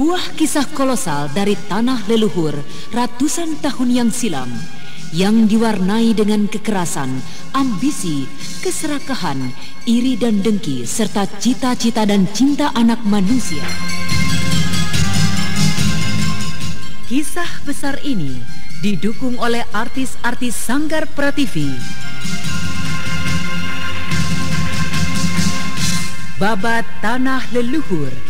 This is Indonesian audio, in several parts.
Sebuah kisah kolosal dari tanah leluhur ratusan tahun yang silam yang diwarnai dengan kekerasan, ambisi, keserakahan, iri dan dengki serta cita-cita dan cinta anak manusia. Kisah besar ini didukung oleh artis-artis Sanggar Prativi. Babat Tanah Leluhur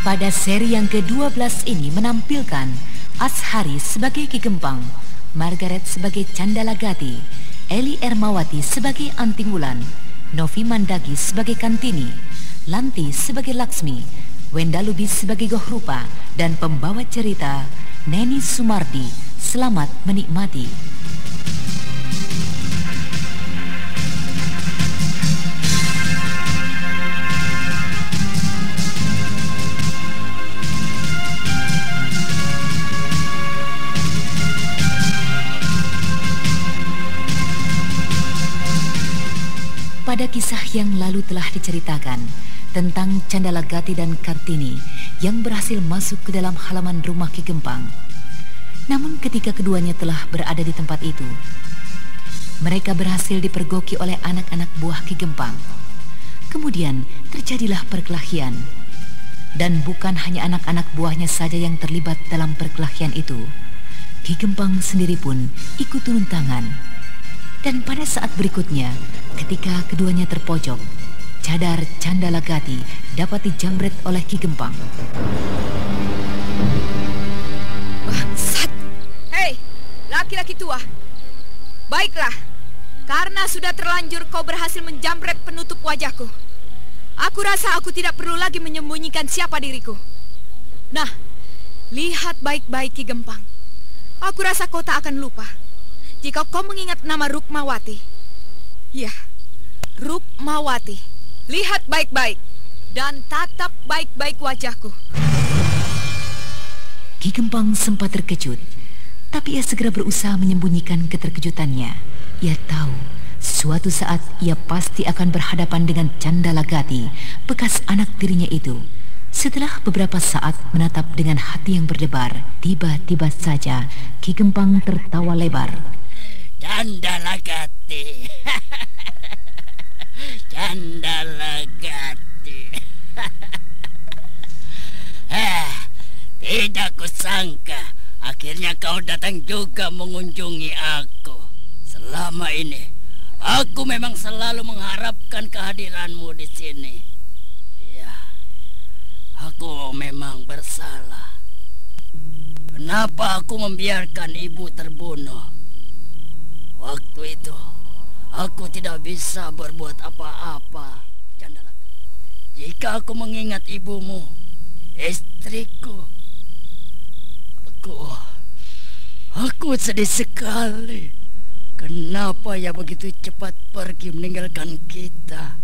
Pada seri yang ke-12 ini menampilkan Ashari sebagai Ki Gempang, Margaret sebagai Candalagati, Eli Ermawati sebagai Antingulan, Novi Mandagi sebagai Kantini, Lanti sebagai Laksmi, Wenda Lubis sebagai Gohrupa, dan pembawa cerita Neni Sumardi. Selamat menikmati. Pada kisah yang lalu telah diceritakan tentang Candalagati dan Kartini yang berhasil masuk ke dalam halaman rumah Ki Gempang. Namun ketika keduanya telah berada di tempat itu, mereka berhasil dipergoki oleh anak-anak buah Ki Gempang. Kemudian terjadilah perkelahian. Dan bukan hanya anak-anak buahnya saja yang terlibat dalam perkelahian itu. Ki Gempang sendiri pun ikut turun tangan. Dan pada saat berikutnya, Ketika keduanya terpojok, cadar Candalagati dapat dijamret oleh Ki Gempang. Bangsat! Hei, laki-laki tua. Baiklah, karena sudah terlanjur kau berhasil menjamret penutup wajahku. Aku rasa aku tidak perlu lagi menyembunyikan siapa diriku. Nah, lihat baik-baik Ki Gempang. Aku rasa kau tak akan lupa jika kau mengingat nama Rukmawati. Ya, Rukmawati. Lihat baik-baik dan tatap baik-baik wajahku. Ki Gempang sempat terkejut, tapi ia segera berusaha menyembunyikan keterkejutannya. Ia tahu suatu saat ia pasti akan berhadapan dengan Candalagati, bekas anak tirinya itu. Setelah beberapa saat menatap dengan hati yang berdebar, tiba-tiba saja Ki Gempang tertawa lebar. Candalagati. Candalagati. eh, tidak kusangka akhirnya kau datang juga mengunjungi aku. Selama ini aku memang selalu mengharapkan kehadiranmu di sini. Ya, aku memang bersalah. Kenapa aku membiarkan ibu terbunuh? Waktu itu aku tidak bisa berbuat apa-apa. Jika aku mengingat ibumu, istriku, aku aku sedih sekali. Kenapa ya begitu cepat pergi meninggalkan kita?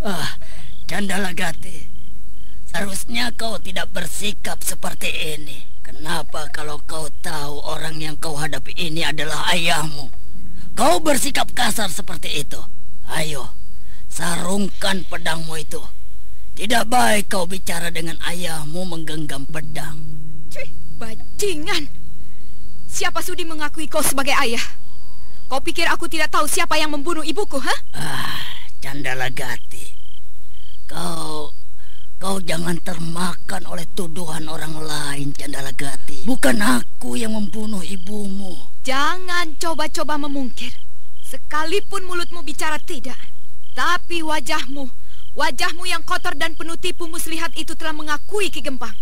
Ah, Candalagati, seharusnya kau tidak bersikap seperti ini. Kenapa kalau kau tahu orang yang kau hadapi ini adalah ayahmu? Kau bersikap kasar seperti itu. Ayo, sarungkan pedangmu itu. Tidak baik kau bicara dengan ayahmu menggenggam pedang. Cih, bajingan. Siapa sudi mengakui kau sebagai ayah? Kau pikir aku tidak tahu siapa yang membunuh ibuku, ha? Ah, Candalagati. Kau Kau jangan termakan oleh tuduhan orang lain, Candalagati. Bukan aku yang membunuh ibumu. Jangan coba-coba memungkir. Sekalipun mulutmu bicara tidak. Tapi wajahmu, wajahmu yang kotor dan penuh tipu muslihat itu telah mengakui Ki Gempang.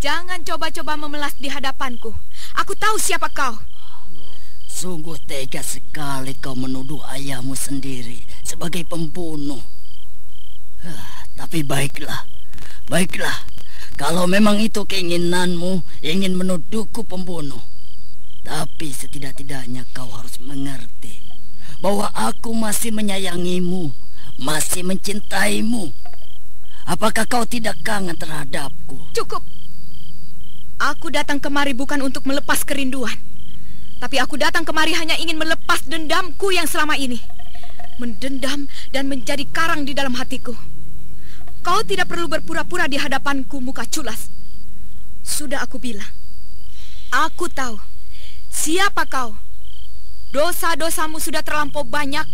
Jangan coba-coba memelas di hadapanku. Aku tahu siapa kau. Sungguh tega sekali kau menuduh ayahmu sendiri sebagai pembunuh. Tapi baiklah, baiklah. Kalau memang itu keinginanmu, ingin menuduhku pembunuh. Tapi setidak-tidaknya kau harus mengerti bahwa aku masih menyayangimu, masih mencintaimu. Apakah kau tidak kangen terhadapku? Cukup. Aku datang kemari bukan untuk melepas kerinduan. Tapi aku datang kemari hanya ingin melepas dendamku yang selama ini. Mendendam dan menjadi karang di dalam hatiku. Kau tidak perlu berpura-pura di hadapanku muka culas. Sudah aku bilang. Aku tahu. Siapa kau? Dosa-dosamu sudah terlampau banyak.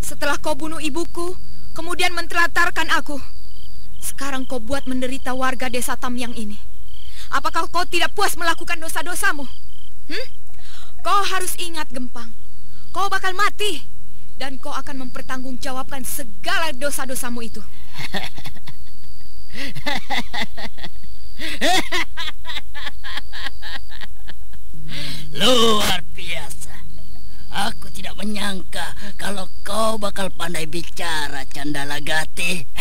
Setelah kau bunuh ibuku, kemudian mentelatarkan aku. Sekarang kau buat menderita warga desa Tamyang ini. Apakah kau tidak puas melakukan dosa-dosamu? Hmm? Kau harus ingat, Gempang. Kau bakal mati. Dan kau akan mempertanggungjawabkan segala dosa-dosamu itu. Luar biasa. Aku tidak menyangka kalau kau bakal pandai bicara, Candala Gati.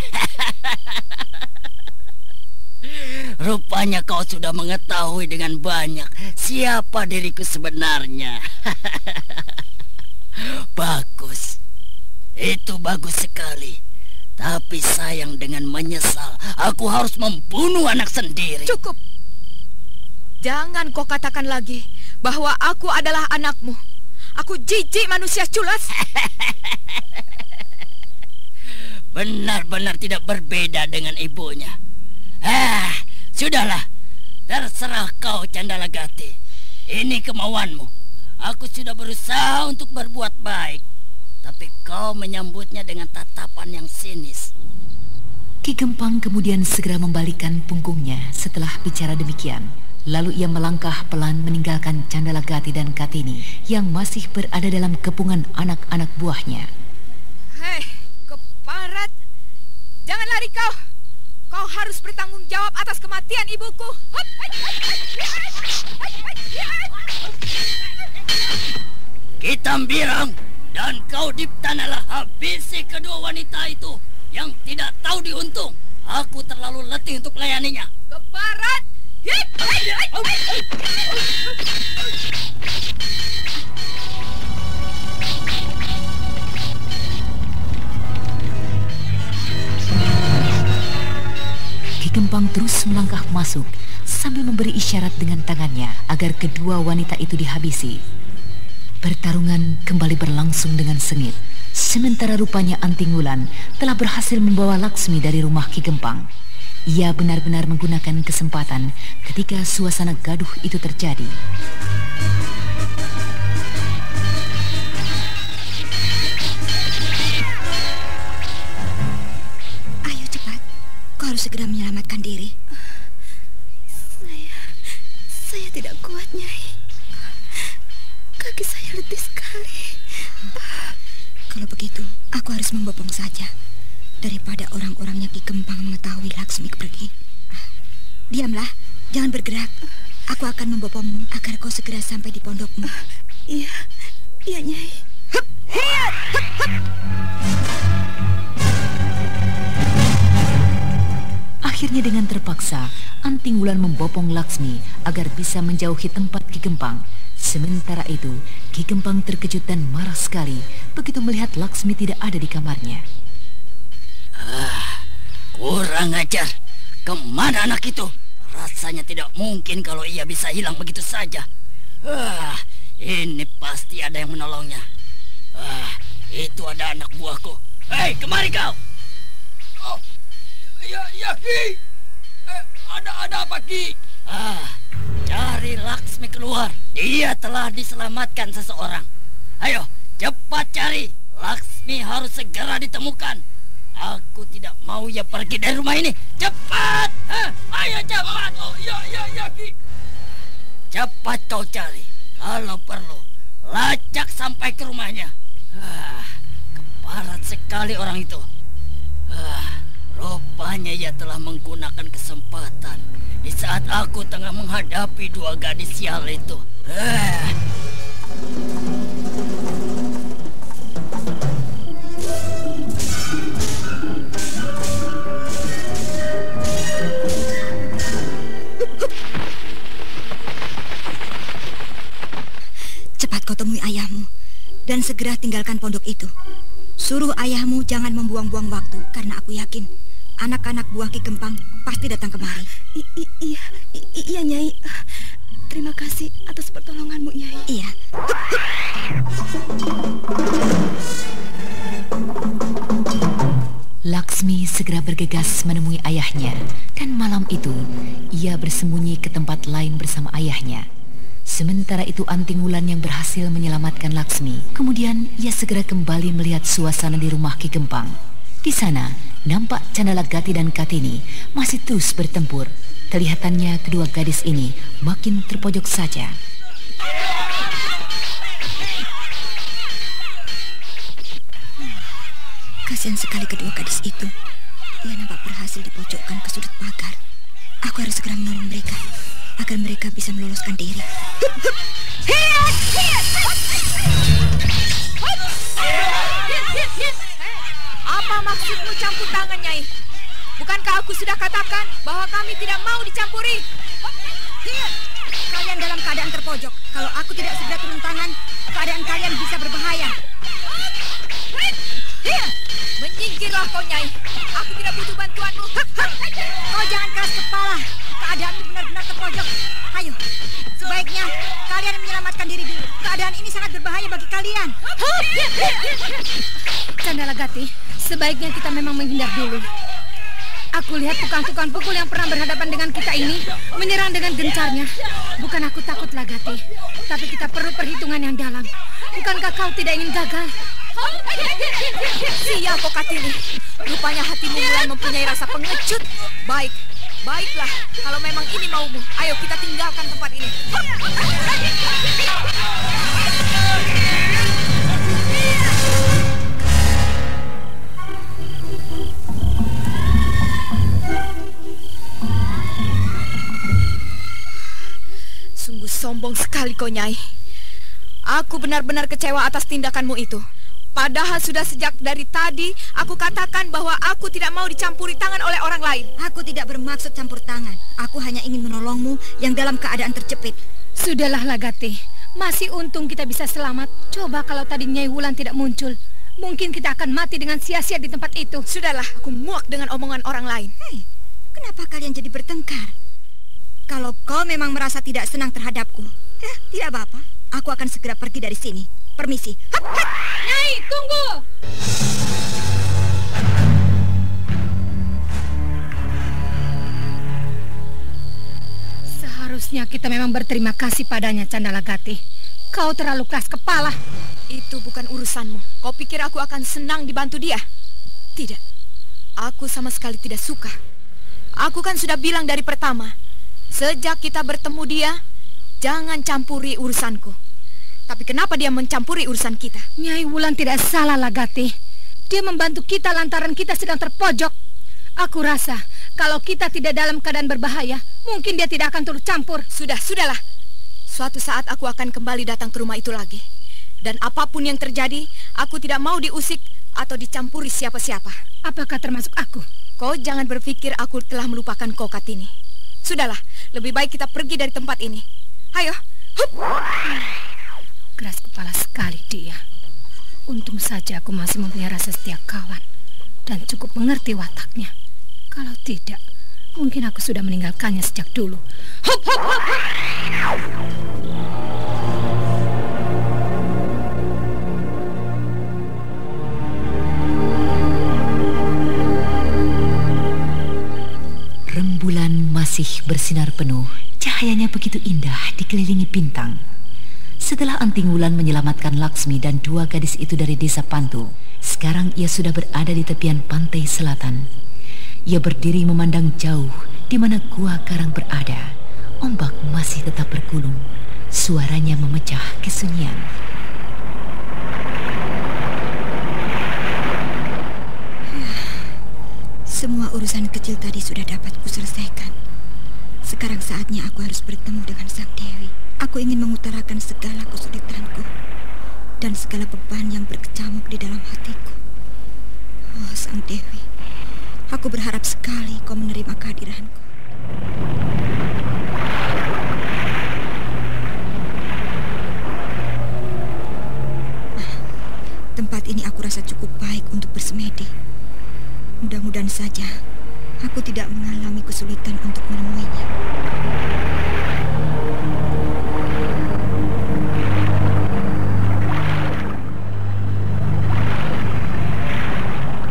Rupanya kau sudah mengetahui dengan banyak siapa diriku sebenarnya. bagus. Itu bagus sekali. Tapi sayang dengan menyesal, aku harus membunuh anak sendiri. Cukup. Jangan kau katakan lagi bahwa aku adalah anakmu. Aku jijik manusia culas. Benar-benar tidak berbeda dengan ibunya. Ah, sudahlah. Terserah kau Candalagati. Ini kemauanmu. Aku sudah berusaha untuk berbuat baik. Tapi kau menyambutnya dengan tatapan yang sinis. Ki Gempang kemudian segera membalikkan punggungnya setelah bicara demikian. Lalu ia melangkah pelan meninggalkan Candalagati dan Katini yang masih berada dalam kepungan anak-anak buahnya. Hei, keparat! Jangan lari kau! Kau harus bertanggung jawab atas kematian ibuku. Kita birang dan kau diptanalah habisi kedua wanita itu yang tidak tahu diuntung. Aku terlalu letih untuk melayaninya. Keparat! Gempang terus melangkah masuk sambil memberi isyarat dengan tangannya agar kedua wanita itu dihabisi. Pertarungan kembali berlangsung dengan sengit. Sementara rupanya Anting Wulan telah berhasil membawa Laksmi dari rumah Ki Gempang. Ia benar-benar menggunakan kesempatan ketika suasana gaduh itu terjadi. harus segera menyelamatkan diri. Saya, saya tidak kuat, Nyai. Kaki saya letih sekali. Kalau begitu, aku harus membopong saja. Daripada orang-orang yang Ki Kempang mengetahui Laksmi pergi. Diamlah, jangan bergerak. Aku akan membopongmu agar kau segera sampai di pondokmu. Iya, iya, Nyai. Hup, hiat, hup, hup. Akhirnya dengan terpaksa, Anting Wulan membopong Laksmi agar bisa menjauhi tempat Ki Gempang. Sementara itu, Ki Gempang terkejut dan marah sekali begitu melihat Laksmi tidak ada di kamarnya. Ah, kurang ajar. Ke mana anak itu? Rasanya tidak mungkin kalau ia bisa hilang begitu saja. Ah, ini pasti ada yang menolongnya. Ah, itu ada anak buahku. Hei, kemari kau! Ya, ya, Ki. Eh, ada ada apa, Ki? Ah, cari Laksmi keluar. Dia telah diselamatkan seseorang. Ayo, cepat cari. Laksmi harus segera ditemukan. Aku tidak mau ia pergi dari rumah ini. Cepat! Eh, ayo cepat! Oh, ya, ya, ya, Ki. Cepat kau cari. Kalau perlu, lacak sampai ke rumahnya. Ah, keparat sekali orang itu. Ah, Rupanya ia telah menggunakan kesempatan di saat aku tengah menghadapi dua gadis sial itu. Eh. Cepat kau temui ayahmu dan segera tinggalkan pondok itu. Suruh ayahmu jangan membuang-buang waktu karena aku yakin anak-anak buah Ki Gempang pasti datang kemari. I iya, iya Nyai. Terima kasih atas pertolonganmu, Nyai. Iya. Laksmi segera bergegas menemui ayahnya dan malam itu ia bersembunyi ke tempat lain bersama ayahnya. Sementara itu Anting Wulan yang berhasil menyelamatkan Laksmi. Kemudian ia segera kembali melihat suasana di rumah Ki Gempang. Di sana nampak Candala Gati dan Katini masih terus bertempur. Kelihatannya kedua gadis ini makin terpojok saja. Kasihan sekali kedua gadis itu. Ia nampak berhasil dipojokkan ke sudut pagar. Aku harus segera menolong mereka agar mereka bisa meloloskan diri. Apa maksudmu campur tangan, Nyai? Bukankah aku sudah katakan bahwa kami tidak mau dicampuri? Kalian dalam keadaan terpojok. Kalau aku tidak segera turun tangan, keadaan Menyingkirlah kau, Nyai. Aku tidak butuh bantuanmu. Kau jangan keras kepala. Keadaanmu benar-benar terpojok. Ayo, sebaiknya kalian menyelamatkan diri dulu. Keadaan ini sangat berbahaya bagi kalian. Candala Gati, sebaiknya kita memang menghindar dulu. Aku lihat tukang-tukang pukul yang pernah berhadapan dengan kita ini menyerang dengan gencarnya. Bukan aku takut Lagati, tapi kita perlu perhitungan yang dalam. Bukankah kau tidak ingin gagal? Siap kok Katini. Rupanya hatimu mulai mempunyai rasa pengecut. Baik, baiklah. Kalau memang ini maumu, ayo kita tinggalkan tempat ini. Sungguh sombong sekali kau, Nyai. Aku benar-benar kecewa atas tindakanmu itu. Padahal sudah sejak dari tadi aku katakan bahwa aku tidak mau dicampuri tangan oleh orang lain. Aku tidak bermaksud campur tangan. Aku hanya ingin menolongmu yang dalam keadaan terjepit. Sudahlah Lagati, masih untung kita bisa selamat. Coba kalau tadi Nyai Wulan tidak muncul, mungkin kita akan mati dengan sia-sia di tempat itu. Sudahlah, aku muak dengan omongan orang lain. Hei, kenapa kalian jadi bertengkar? Kalau kau memang merasa tidak senang terhadapku, ya tidak apa-apa. Aku akan segera pergi dari sini. Permisi. Hap, hap. Nyai, tunggu! Seharusnya kita memang berterima kasih padanya, Candalagati. Kau terlalu keras kepala. Itu bukan urusanmu. Kau pikir aku akan senang dibantu dia? Tidak. Aku sama sekali tidak suka. Aku kan sudah bilang dari pertama, sejak kita bertemu dia, jangan campuri urusanku. Tapi kenapa dia mencampuri urusan kita? Nyai Wulan tidak salah, Lagati. Dia membantu kita lantaran kita sedang terpojok. Aku rasa kalau kita tidak dalam keadaan berbahaya, mungkin dia tidak akan turut campur. Sudah, sudahlah. Suatu saat aku akan kembali datang ke rumah itu lagi. Dan apa pun yang terjadi, aku tidak mau diusik atau dicampuri siapa-siapa. Apakah termasuk aku? Kau jangan berpikir aku telah melupakan kau, Katini. Sudahlah, lebih baik kita pergi dari tempat ini. Ayo, hup! Keras kepala sekali dia. Untung saja aku masih mempunyai rasa setia kawan dan cukup mengerti wataknya. Kalau tidak, mungkin aku sudah meninggalkannya sejak dulu. Hup, hup, hup. Rembulan masih bersinar penuh, cahayanya begitu indah dikelilingi bintang. Setelah Anting Wulan menyelamatkan Laksmi dan dua gadis itu dari desa Pantu, sekarang ia sudah berada di tepian pantai selatan. Ia berdiri memandang jauh di mana gua karang berada. Ombak masih tetap bergulung, suaranya memecah kesunyian. Semua urusan kecil tadi sudah dapat kuselesaikan. Sekarang saatnya aku harus bertemu dengan Sang Dewi. Aku ingin mengutarakan segala kesulitanku dan segala beban yang berkecamuk di dalam hatiku. Oh, Sang Dewi, aku berharap sekali kau menerima kehadiranku. Ah, tempat ini aku rasa cukup baik untuk bersemedi. Mudah-mudahan saja aku tidak mengalami kesulitan untuk menemuinya.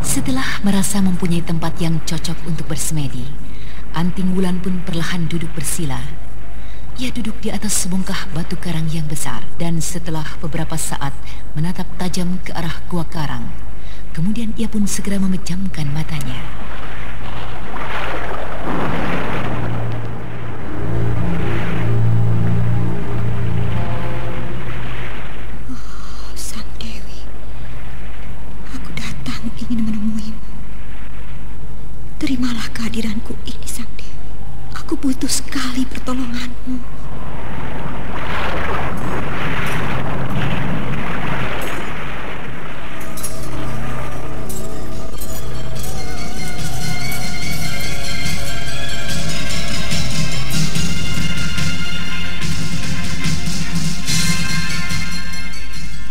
Setelah merasa mempunyai tempat yang cocok untuk bersemedi, Anting Wulan pun perlahan duduk bersila. Ia duduk di atas sebongkah batu karang yang besar dan setelah beberapa saat menatap tajam ke arah gua karang, kemudian ia pun segera memejamkan matanya. Kehadiranku ini, Sang Dewi. Aku butuh sekali pertolonganmu.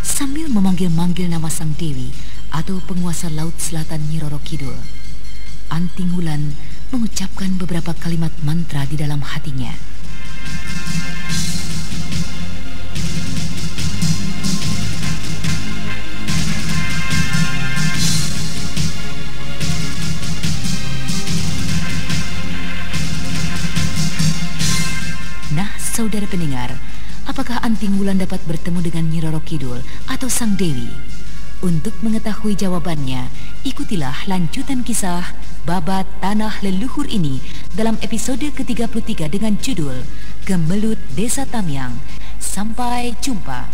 Sambil memanggil-manggil nama Sang Dewi atau penguasa Laut Selatan Nyiroro Kidul, Anting Wulan mengucapkan beberapa kalimat mantra di dalam hatinya. Nah, saudara pendengar, apakah Anting Wulan dapat bertemu dengan Nyiroro Kidul atau Sang Dewi? Untuk mengetahui jawabannya, ikutilah lanjutan kisah babat tanah leluhur ini dalam episode ke-33 dengan judul Gemelut Desa Tamyang. Sampai jumpa.